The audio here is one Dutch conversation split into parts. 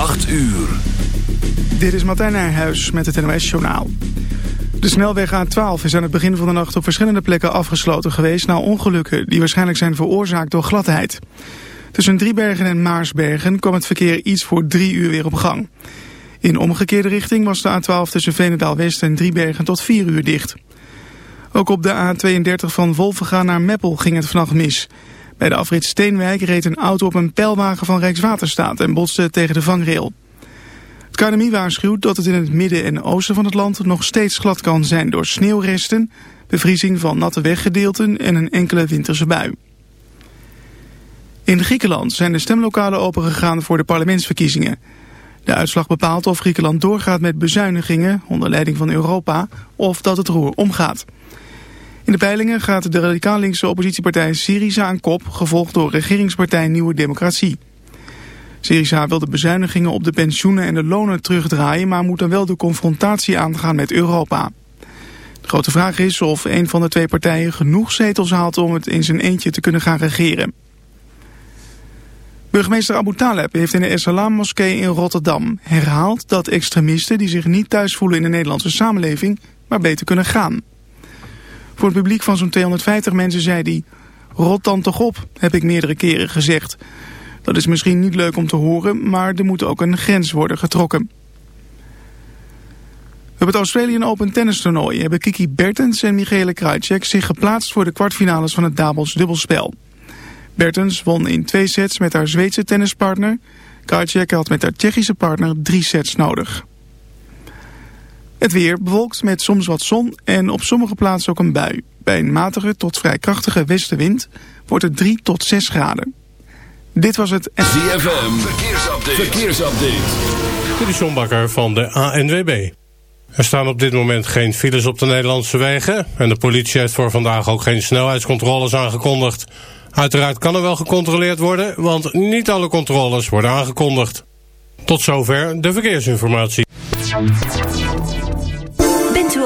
8 uur. Dit is Martijn Nijhuis met het NOS Journaal. De snelweg A12 is aan het begin van de nacht op verschillende plekken afgesloten geweest... na ongelukken die waarschijnlijk zijn veroorzaakt door gladheid. Tussen Driebergen en Maarsbergen kwam het verkeer iets voor drie uur weer op gang. In omgekeerde richting was de A12 tussen Venendaal-West en Driebergen tot vier uur dicht. Ook op de A32 van Wolvenga naar Meppel ging het vannacht mis... Bij de afrit Steenwijk reed een auto op een pijlwagen van Rijkswaterstaat en botste tegen de vangrail. Het KNMI waarschuwt dat het in het midden en oosten van het land nog steeds glad kan zijn door sneeuwresten, bevriezing van natte weggedeelten en een enkele winterse bui. In Griekenland zijn de stemlokalen opengegaan voor de parlementsverkiezingen. De uitslag bepaalt of Griekenland doorgaat met bezuinigingen onder leiding van Europa of dat het roer omgaat. In de peilingen gaat de radicaal-linkse oppositiepartij Syriza aan kop, gevolgd door regeringspartij Nieuwe Democratie. Syriza wil de bezuinigingen op de pensioenen en de lonen terugdraaien, maar moet dan wel de confrontatie aangaan met Europa. De grote vraag is of een van de twee partijen genoeg zetels haalt om het in zijn eentje te kunnen gaan regeren. Burgemeester Abu Taleb heeft in de Essalam moskee in Rotterdam herhaald dat extremisten die zich niet thuis voelen in de Nederlandse samenleving maar beter kunnen gaan. Voor het publiek van zo'n 250 mensen zei hij... Rot dan toch op, heb ik meerdere keren gezegd. Dat is misschien niet leuk om te horen, maar er moet ook een grens worden getrokken. Op het Australian Open Tennis toernooi hebben Kiki Bertens en Michele Krajcek zich geplaatst voor de kwartfinales van het Dabels dubbelspel. Bertens won in twee sets met haar Zweedse tennispartner. Krajcek had met haar Tsjechische partner drie sets nodig. Het weer bewolkt met soms wat zon en op sommige plaatsen ook een bui. Bij een matige tot vrij krachtige westenwind wordt het 3 tot 6 graden. Dit was het... ZFM, verkeersupdate. verkeersupdate. Dit is John Bakker van de ANWB. Er staan op dit moment geen files op de Nederlandse wegen... en de politie heeft voor vandaag ook geen snelheidscontroles aangekondigd. Uiteraard kan er wel gecontroleerd worden... want niet alle controles worden aangekondigd. Tot zover de verkeersinformatie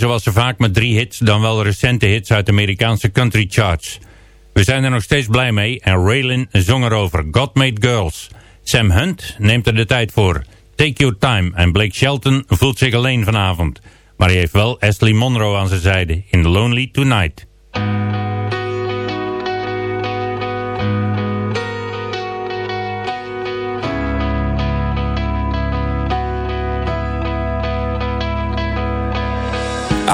Zoals ze vaak met drie hits, dan wel recente hits uit de Amerikaanse country charts. We zijn er nog steeds blij mee en Raylin zong erover God Made Girls. Sam Hunt neemt er de tijd voor. Take Your Time en Blake Shelton voelt zich alleen vanavond. Maar hij heeft wel Ashley Monroe aan zijn zijde in Lonely Tonight.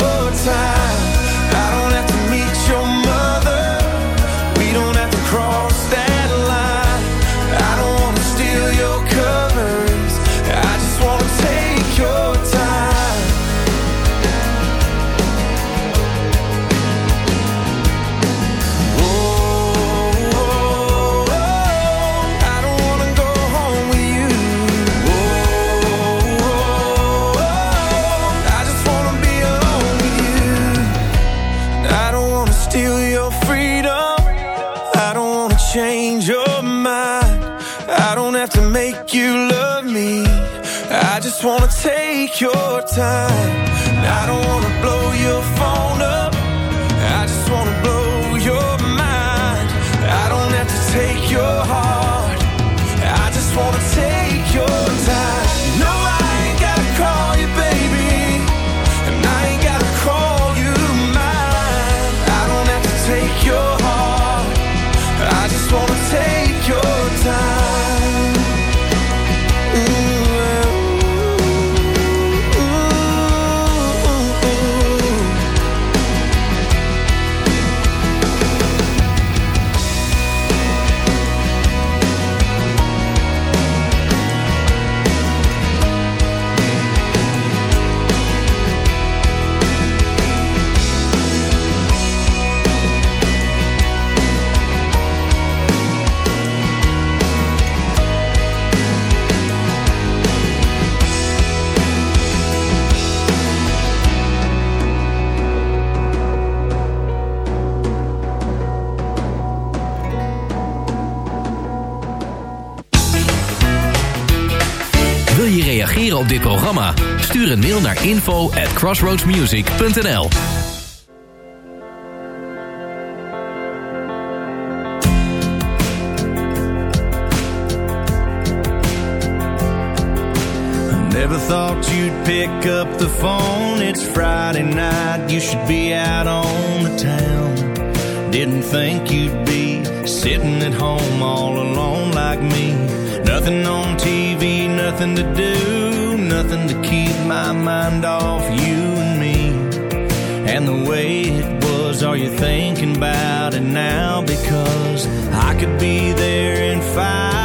your time. Take your time. I don't wanna een mail naar info at crossroadsmusic.nl Never thought you'd pick up the phone. It's Friday night, you should be out on the town. Didn't think you'd be sitting at home all alone like me. Nothing on TV, nothing to do, nothing to keep my mind off you and me. And the way it was, are you thinking about it now? Because I could be there in five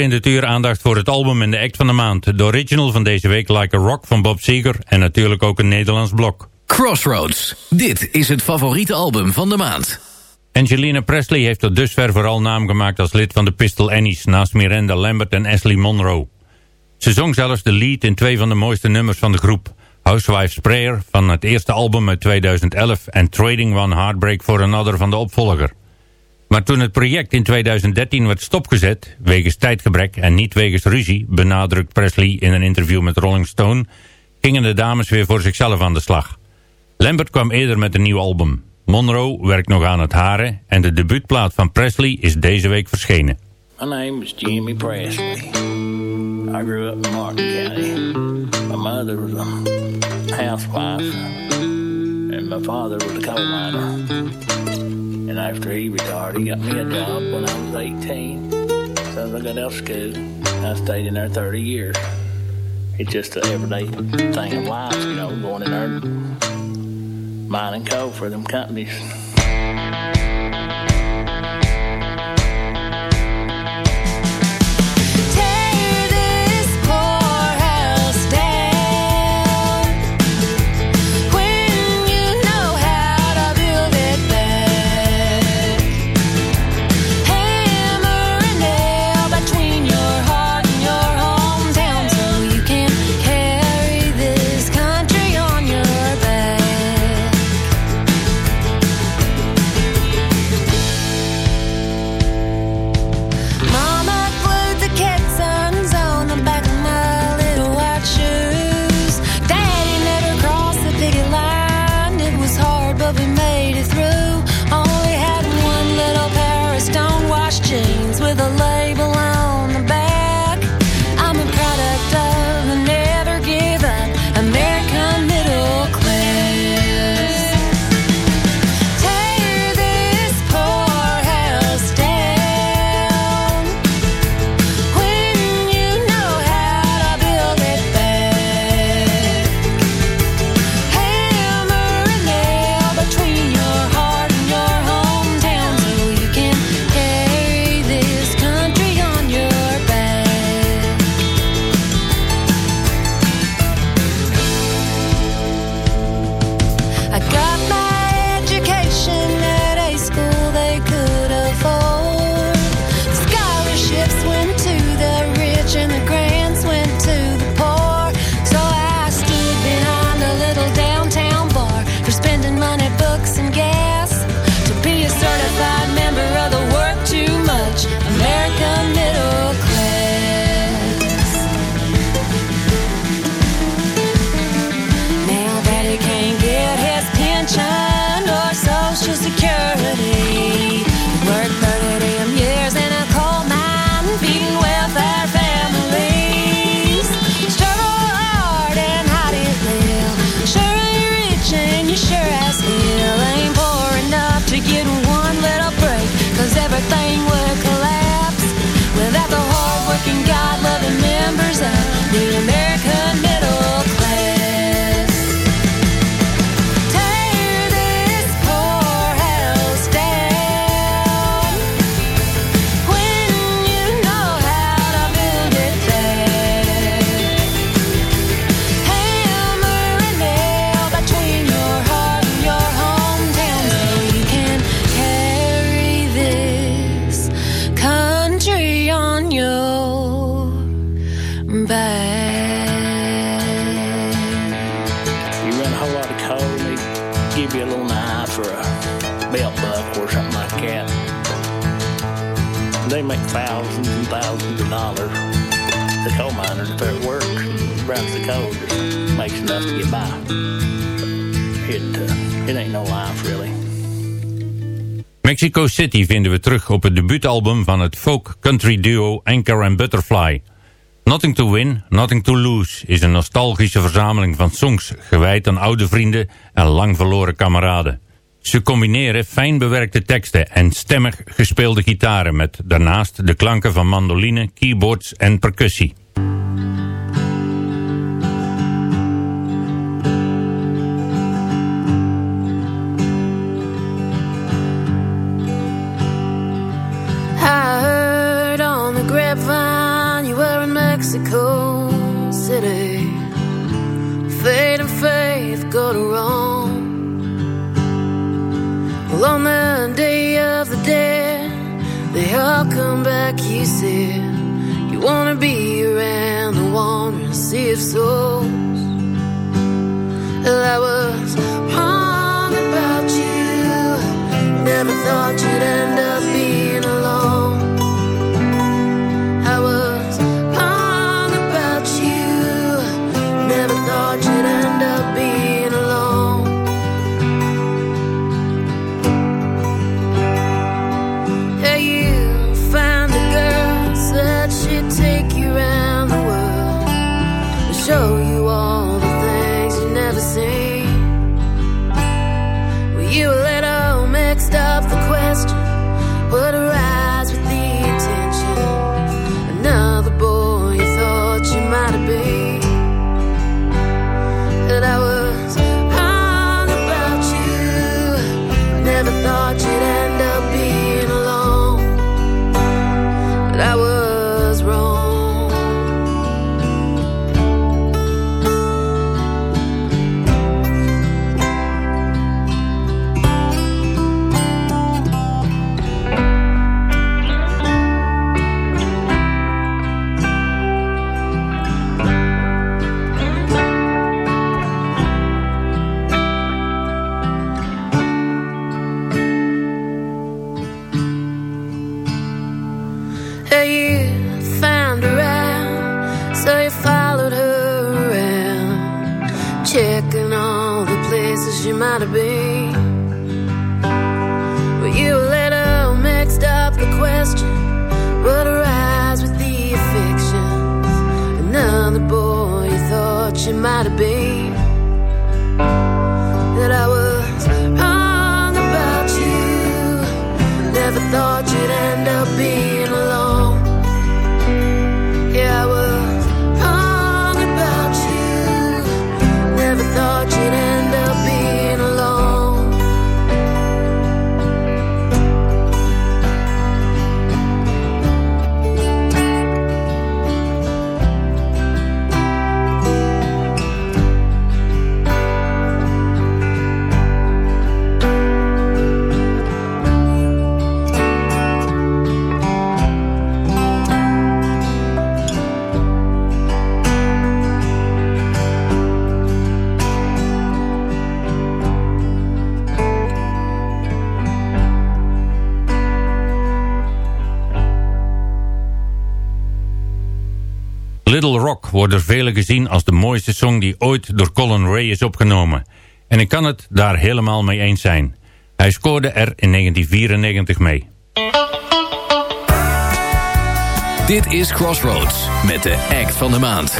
in de tuur aandacht voor het album en de act van de maand. De original van deze week Like a Rock van Bob Seger en natuurlijk ook een Nederlands blok. Crossroads. Dit is het favoriete album van de maand. Angelina Presley heeft tot dusver vooral naam gemaakt als lid van de Pistol Annies... naast Miranda Lambert en Ashley Monroe. Ze zong zelfs de lead in twee van de mooiste nummers van de groep... Housewife's Prayer van het eerste album uit 2011... en Trading One Heartbreak for Another van de opvolger. Maar toen het project in 2013 werd stopgezet... wegens tijdgebrek en niet wegens ruzie... benadrukt Presley in een interview met Rolling Stone... gingen de dames weer voor zichzelf aan de slag. Lambert kwam eerder met een nieuw album. Monroe werkt nog aan het haren... en de debuutplaat van Presley is deze week verschenen. My name is Jimmy Presley. I grew up in Martin County. My mother was a housewife, and my father was a coal miner. And after he retired, he got me a job when I was 18. So I got out of school. I stayed in there 30 years. It's just an everyday thing of life, you know, going in there mining coal for them companies. Mexico City vinden we terug op het debuutalbum van het folk country duo Anchor and Butterfly. Nothing to Win, Nothing to Lose is een nostalgische verzameling van songs gewijd aan oude vrienden en lang verloren kameraden. Ze combineren fijn bewerkte teksten en stemmig gespeelde gitaren met daarnaast de klanken van mandoline, keyboards en percussie. Come back, you said. You wanna be around the wandering sea of souls. Well, I was wrong about you. Never thought you'd end up velen gezien als de mooiste song die ooit door Colin Ray is opgenomen. En ik kan het daar helemaal mee eens zijn. Hij scoorde er in 1994 mee. Dit is Crossroads met de act van de maand.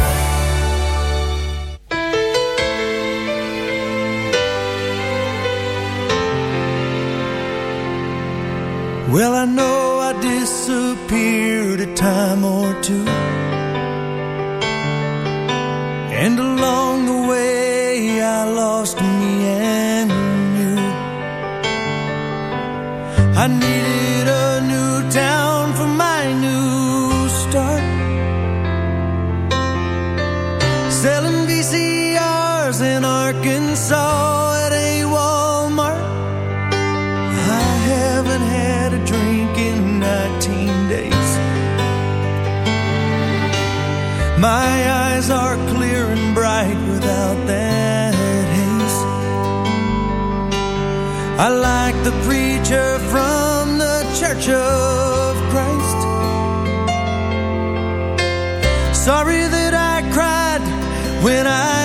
Well, I know I disappeared a time or two. And along the way, I lost me and you. I needed a new town for my new start. Selling VCRs in Arkansas at a Walmart. I haven't had a drink in 19 days. My I like the preacher from the Church of Christ. Sorry that I cried when I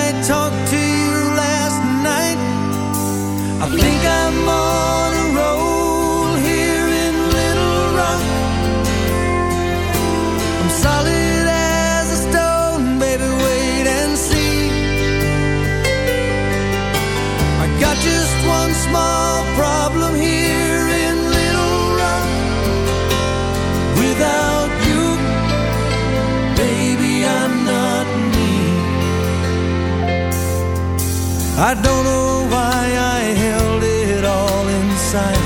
I don't know why I held it all inside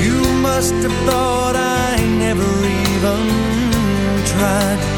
You must have thought I never even tried.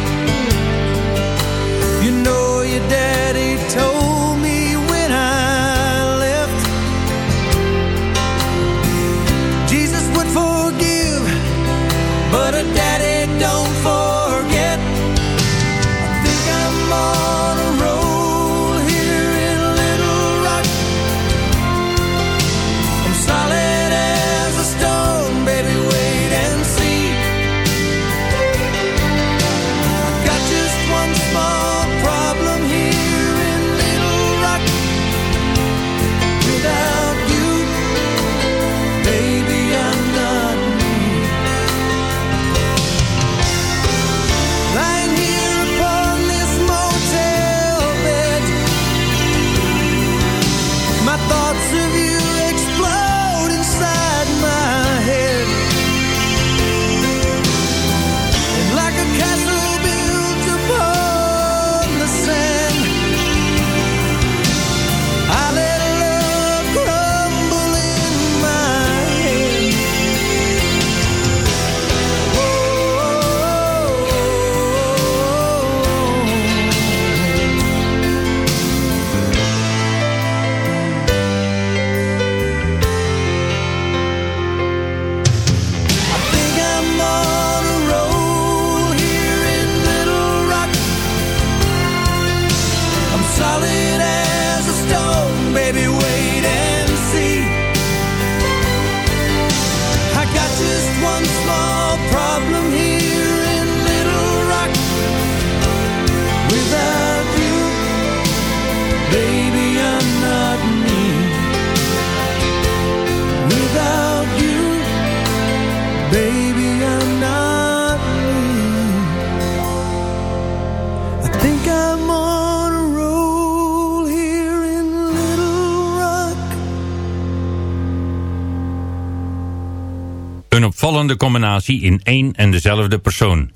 Vallende combinatie in één en dezelfde persoon.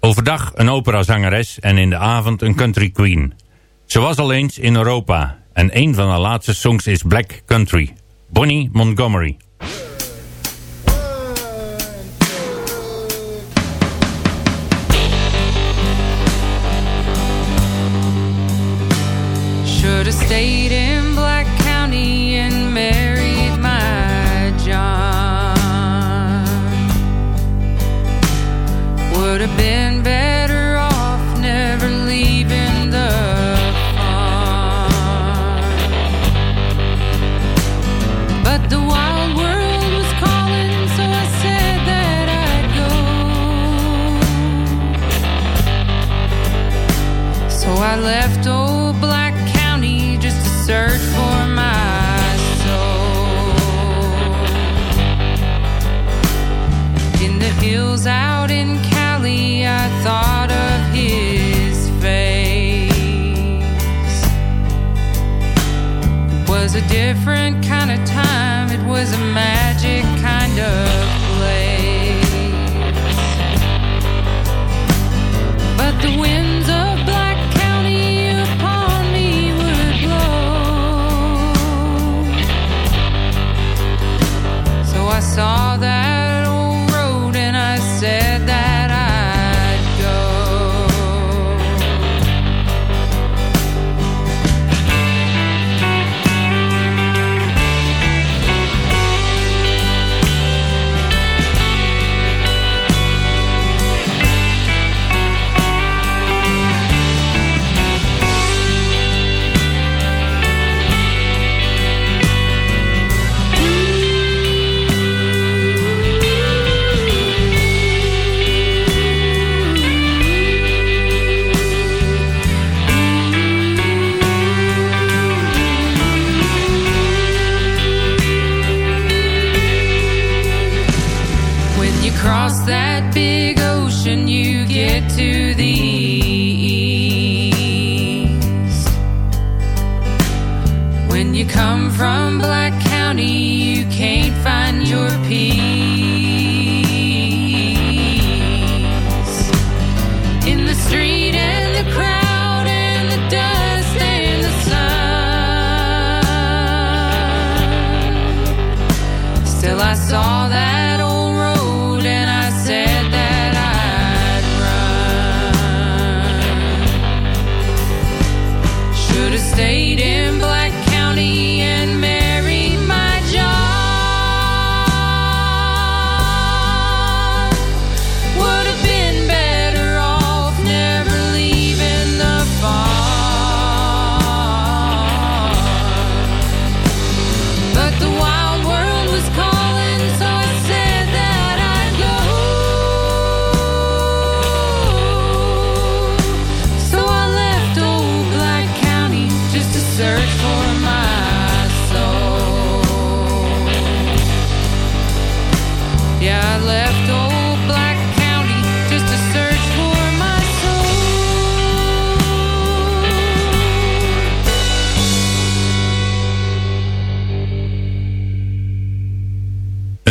Overdag een operazangeres en in de avond een country queen. Ze was al eens in Europa en een van haar laatste songs is Black Country. Bonnie Montgomery.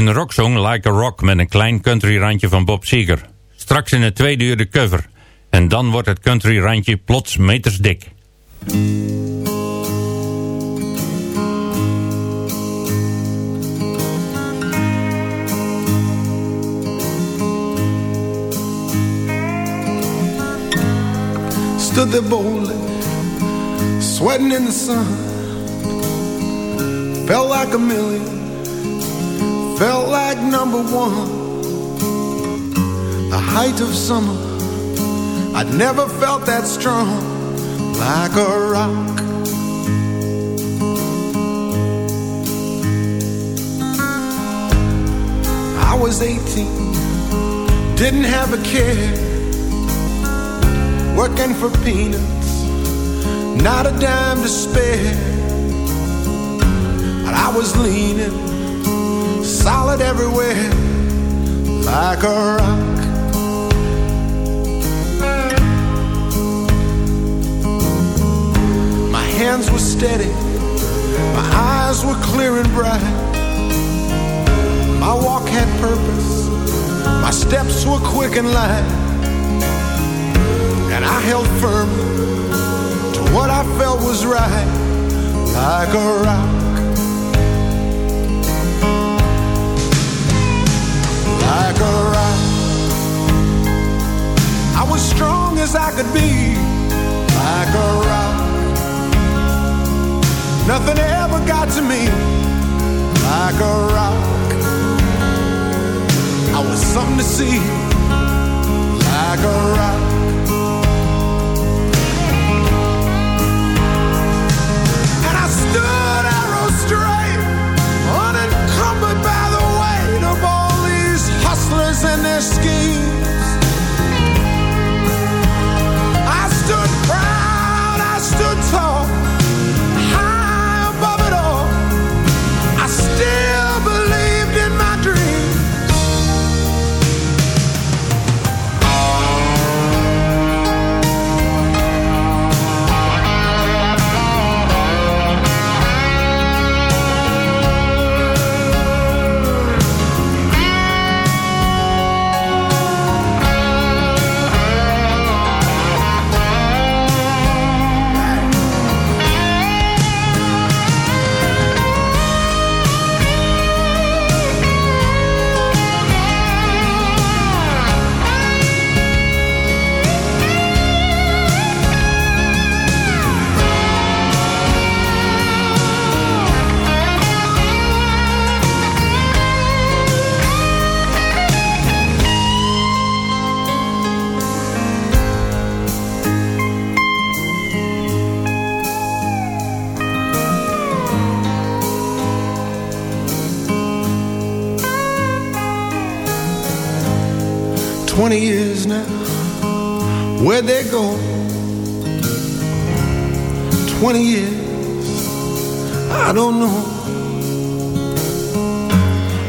Een rocksong Like a Rock met een klein country randje van Bob Seger. Straks in het tweede uur de cover. En dan wordt het country randje plots metersdik. Stood there boldly, sweating in the sun. Felt like a million, felt like number one. The height of summer, I'd never felt that strong, like a rock. I was 18, didn't have a care working for peanuts, not a dime to spare. But I was leaning, solid everywhere, like a rock. My hands were steady, my eyes were clear and bright. My walk had purpose, my steps were quick and light and I held firm to what I felt was right, like a rock. Like a rock. I was strong as I could be, like a rock. Nothing ever got to me, like a rock. I was something to see, like a rock. 20 years now. Where they go? 20 years. I don't know.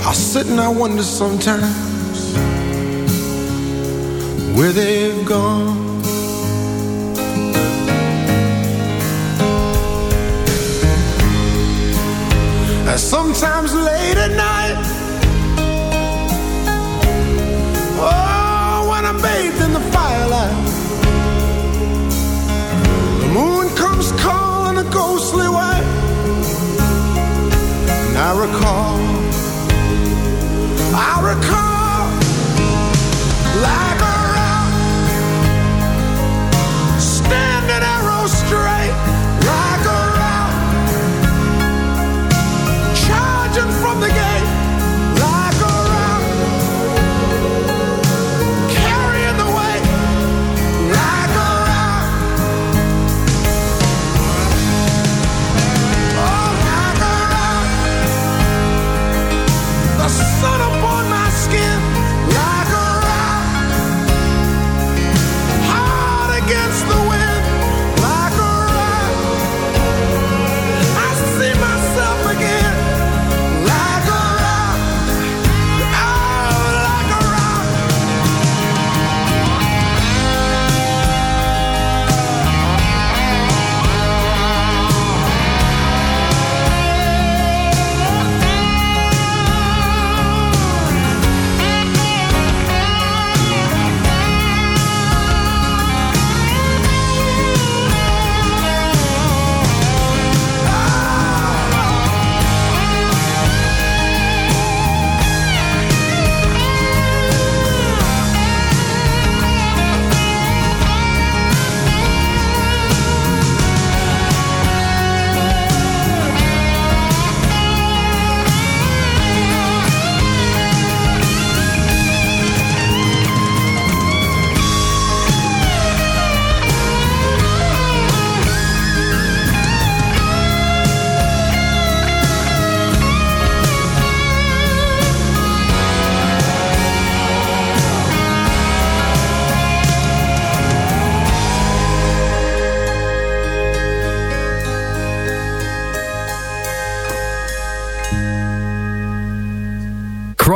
I sit and I wonder sometimes Where they've gone. Sometimes recall. I recall.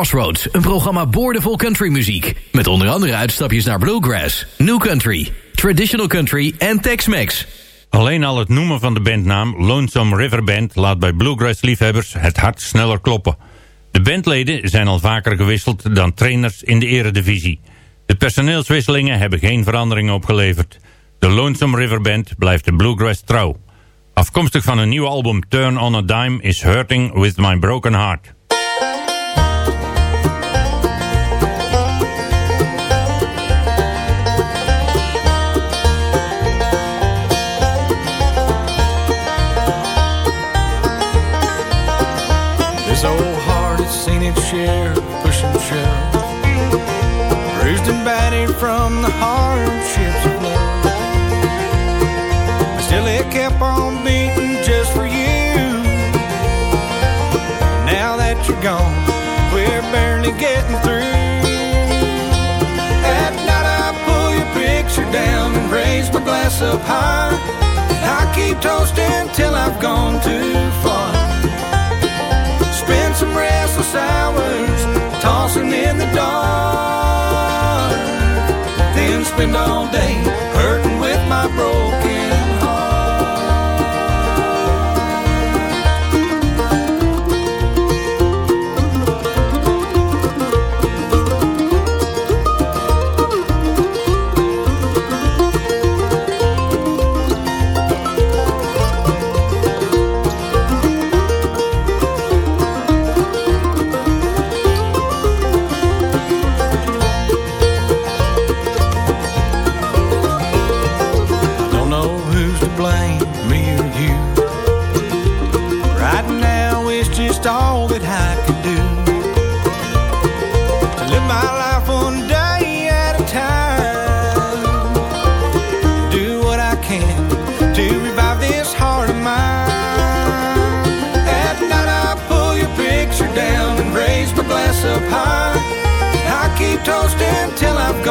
Crossroads, een programma boordevol countrymuziek. Met onder andere uitstapjes naar bluegrass, new country, traditional country en Tex-Mex. Alleen al het noemen van de bandnaam Lonesome River Band laat bij bluegrass-liefhebbers het hart sneller kloppen. De bandleden zijn al vaker gewisseld dan trainers in de eredivisie. De personeelswisselingen hebben geen veranderingen opgeleverd. De Lonesome River Band blijft de bluegrass trouw. Afkomstig van een nieuw album Turn on a Dime is Hurting With My Broken Heart. This old heart has seen its share of push and shove. Bruised and battered from the hardships of love. Still it kept on beating just for you. Now that you're gone, we're barely getting through. At night I pull your picture down and raise my glass up high. I keep toasting till I've gone too going all day.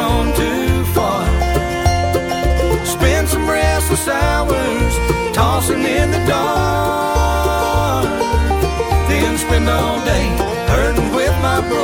Gone too far. Spend some restless hours tossing in the dark. Then spend all day hurting with my broken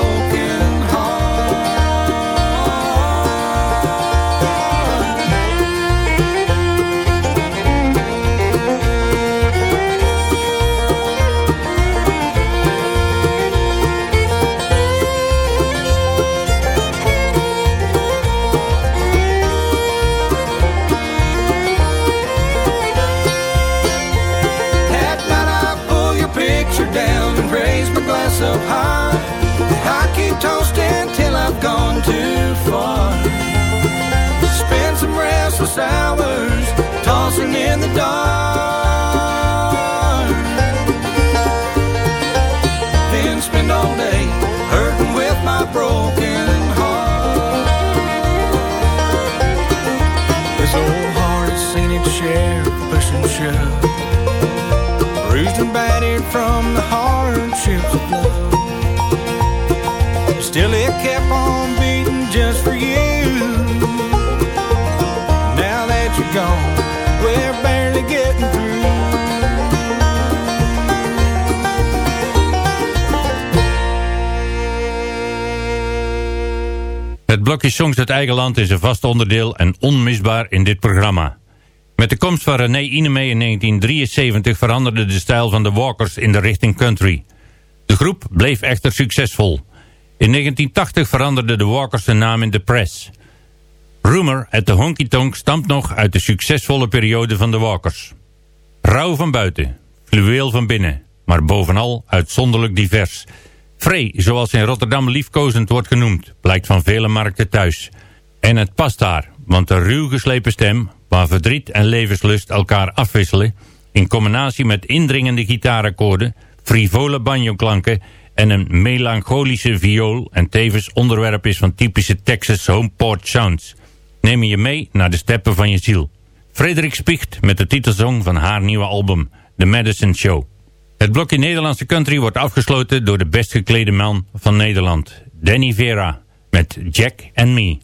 Toasting till I've gone too far. Spend some restless hours tossing in the dark. Blokje Songs uit eigen land is een vast onderdeel en onmisbaar in dit programma. Met de komst van René Inemee in 1973 veranderde de stijl van de Walkers in de richting country. De groep bleef echter succesvol. In 1980 veranderde de Walkers de naam in The Press. Rumor at the Honky Tonk stamt nog uit de succesvolle periode van de Walkers. Rauw van buiten, fluweel van binnen, maar bovenal uitzonderlijk divers. Free, zoals in Rotterdam liefkozend wordt genoemd, blijkt van vele markten thuis. En het past daar, want de ruw geslepen stem, waar verdriet en levenslust elkaar afwisselen, in combinatie met indringende gitaarakkoorden, frivole banjoklanken en een melancholische viool en tevens onderwerp is van typische Texas homeport sounds, nemen je mee naar de steppen van je ziel. Frederik Spicht met de titelsong van haar nieuwe album, The Madison Show. Het blokje Nederlandse country wordt afgesloten door de best geklede man van Nederland, Danny Vera, met Jack and Me.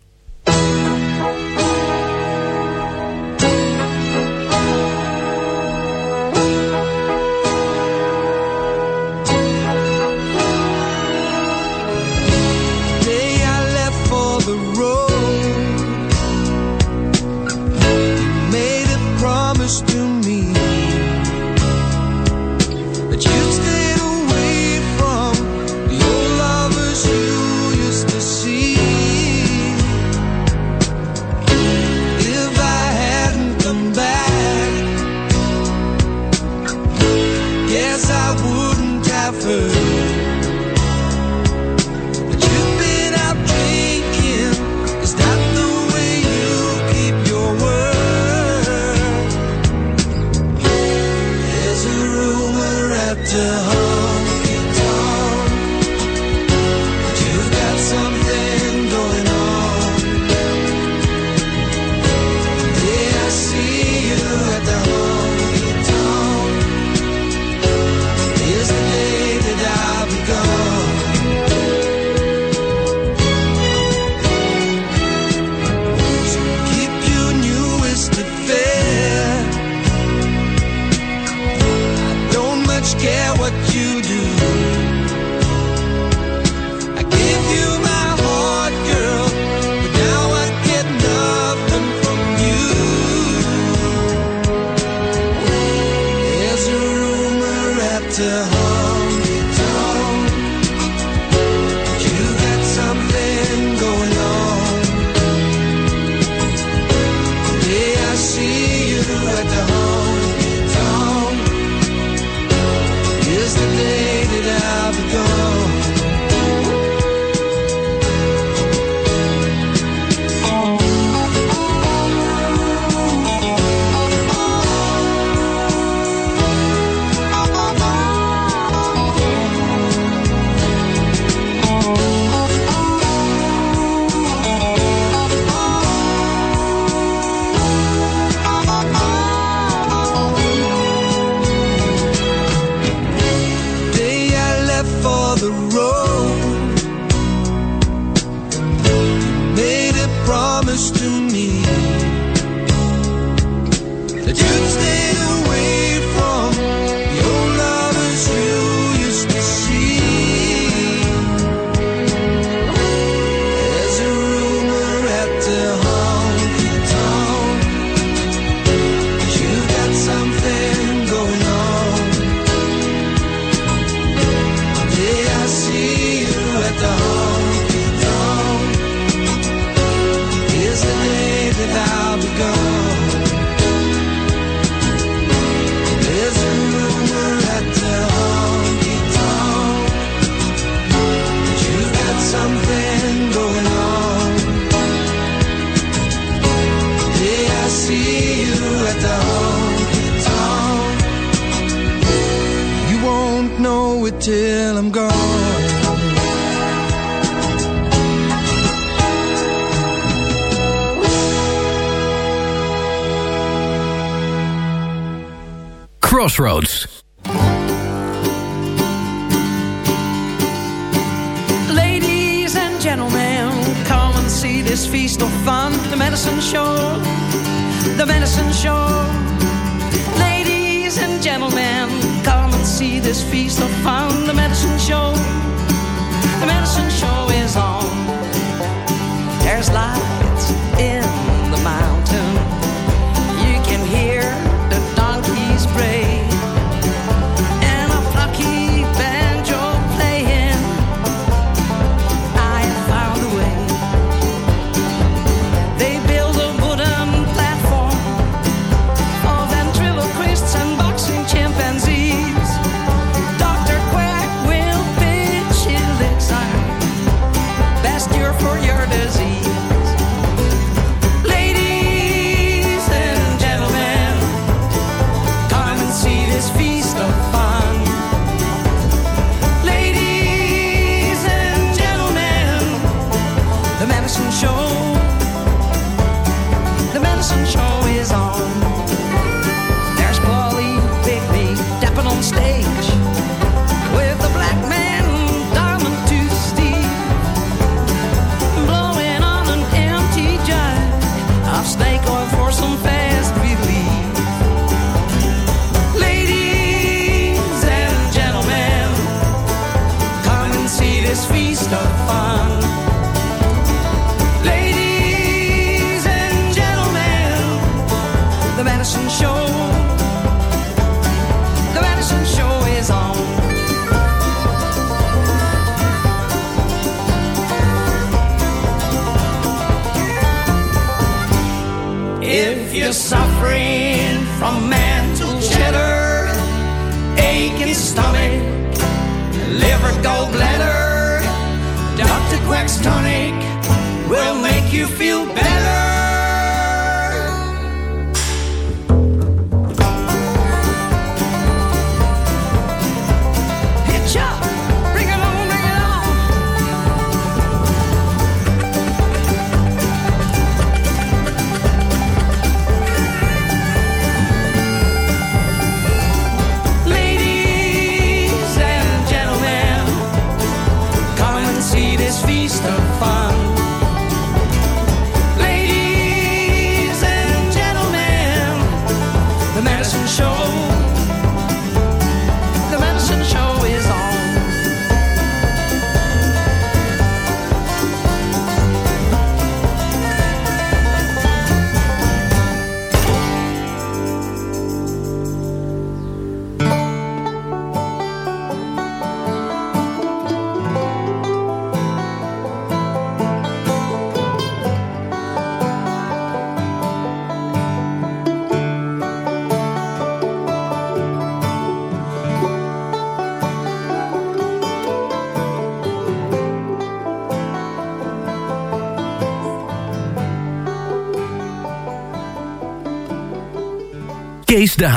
Why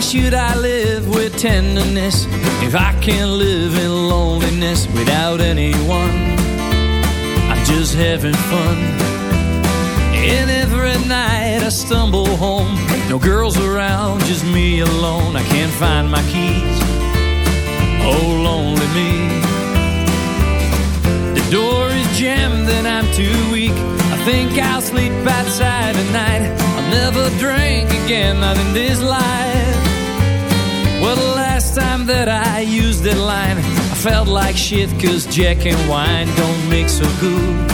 should I live with tenderness if I can't live in loneliness without anyone? I'm just having fun. Stumble home, no girls around, just me alone. I can't find my keys. Oh, lonely me. The door is jammed and I'm too weak. I think I'll sleep outside tonight. I'll never drink again, not in this life. Well, the last time that I used that line, I felt like shit, cause Jack and wine don't mix so good.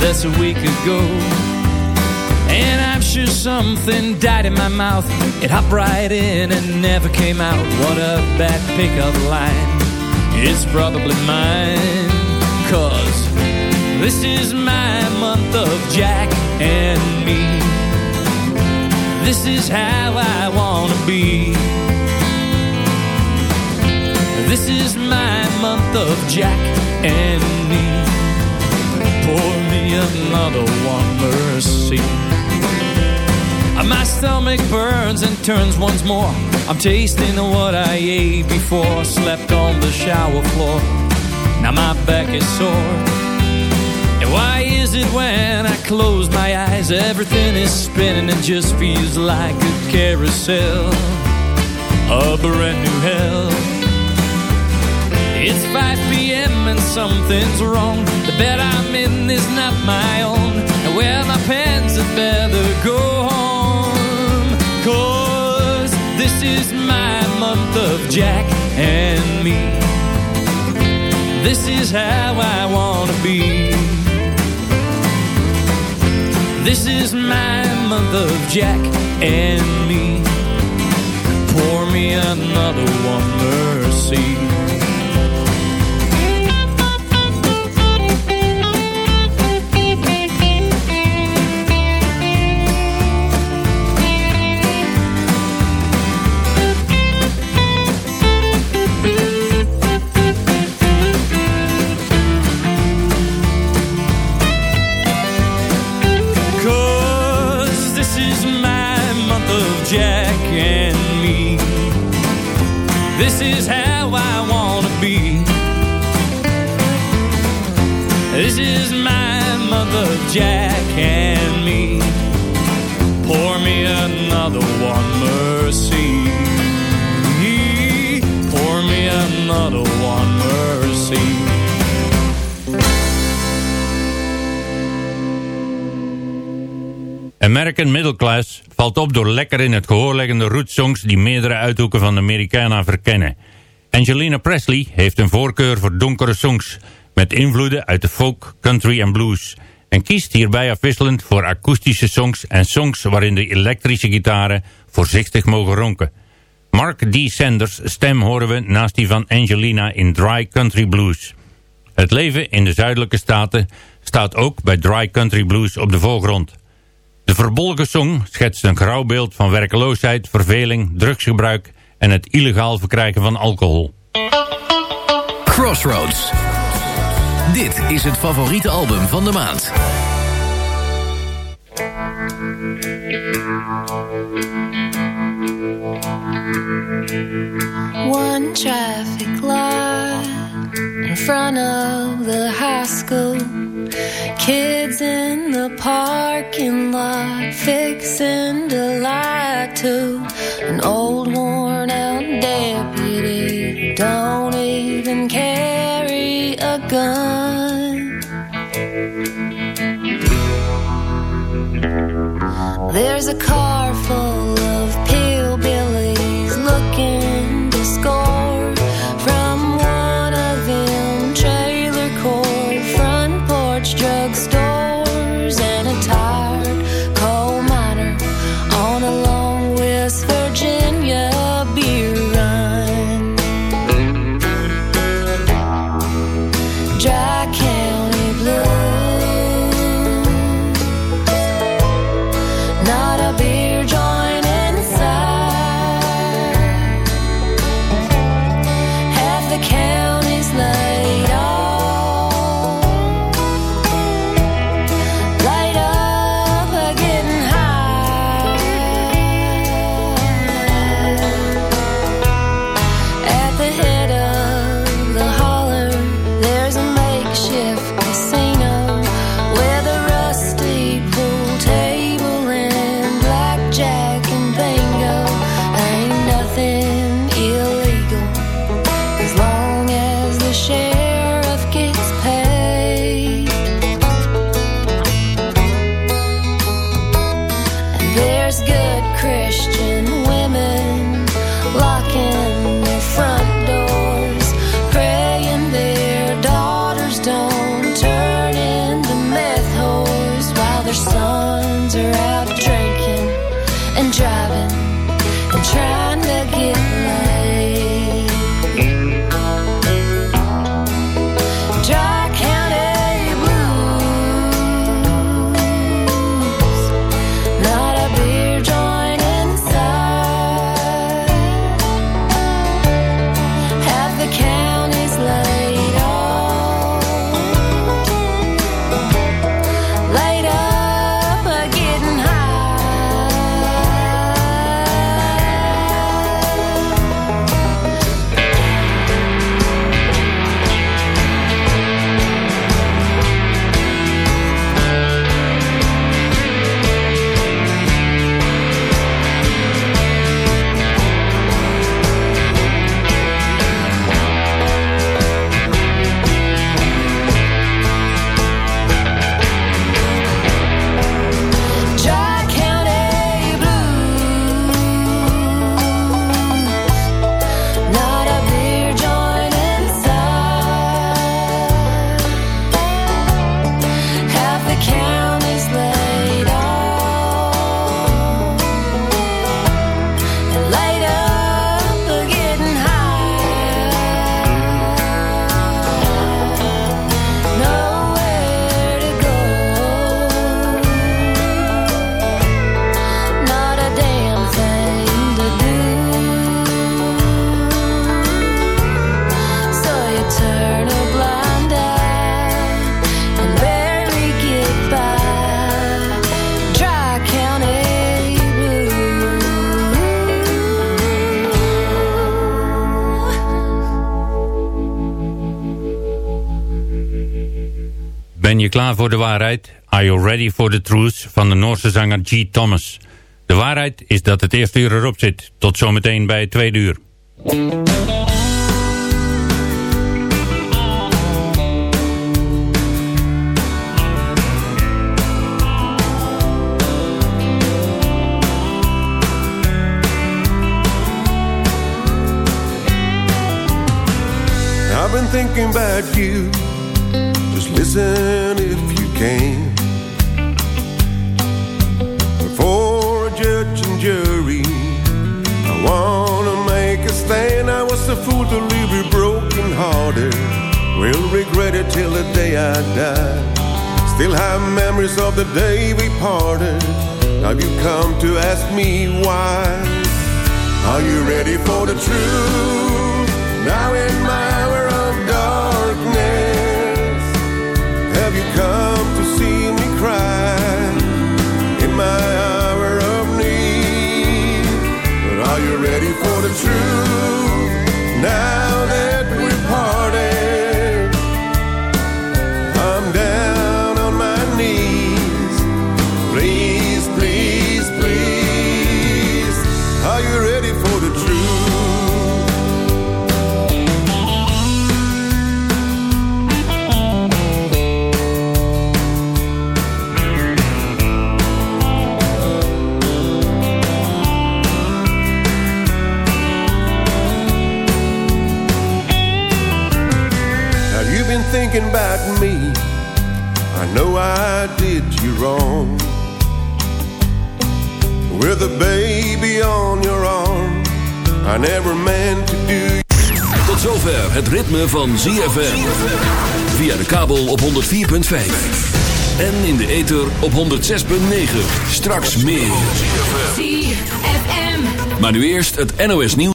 That's a week ago. Something died in my mouth. It hopped right in and never came out. What a bad pickup line. It's probably mine. Cause this is my month of Jack and me. This is how I wanna be. This is my month of Jack and me. Pour me another one, mercy. Stomach burns and turns once more. I'm tasting what I ate before. Slept on the shower floor. Now my back is sore. And why is it when I close my eyes, everything is spinning and just feels like a carousel? A brand new hell. It's 5 p.m. and something's wrong. The bed I'm in is not my own. And where my pants had better go this is my month of Jack and me. This is how I wanna be. This is my month of Jack and me. Pour me another one, mercy. Valt op door lekker in het gehoor leggende rootsongs die meerdere uithoeken van de Americana verkennen. Angelina Presley heeft een voorkeur voor donkere songs met invloeden uit de folk, country en blues en kiest hierbij afwisselend voor akoestische songs en songs waarin de elektrische gitaren voorzichtig mogen ronken. Mark D. Sanders stem horen we naast die van Angelina in Dry Country Blues. Het leven in de zuidelijke staten staat ook bij Dry Country Blues op de voorgrond. De verbolgen song schetst een grauw beeld van werkeloosheid, verveling, drugsgebruik en het illegaal verkrijgen van alcohol. Crossroads. Dit is het favoriete album van de maand. One traffic light in front of the high school. Kids in the parking lot fixing to lie to an old worn out deputy. Don't even carry a gun. There's a car klaar voor de waarheid? Are you ready for the truth? Van de Noorse zanger G. Thomas. De waarheid is dat het eerste uur erop zit. Tot zometeen bij het tweede uur. I've been thinking about you. Listen if you can. Before a judge and jury, I wanna make a stand. I was a fool to leave you broken hearted. Will regret it till the day I die. Still have memories of the day we parted. Now you come to ask me why. Are you ready for the truth? Now in I did you wrong. With a baby on your arm, I never meant to do. Tot zover het ritme van ZFM. Via de kabel op 104.5. En in de ether op 106.9. Straks meer. ZFM. Maar nu eerst het NOS nieuws.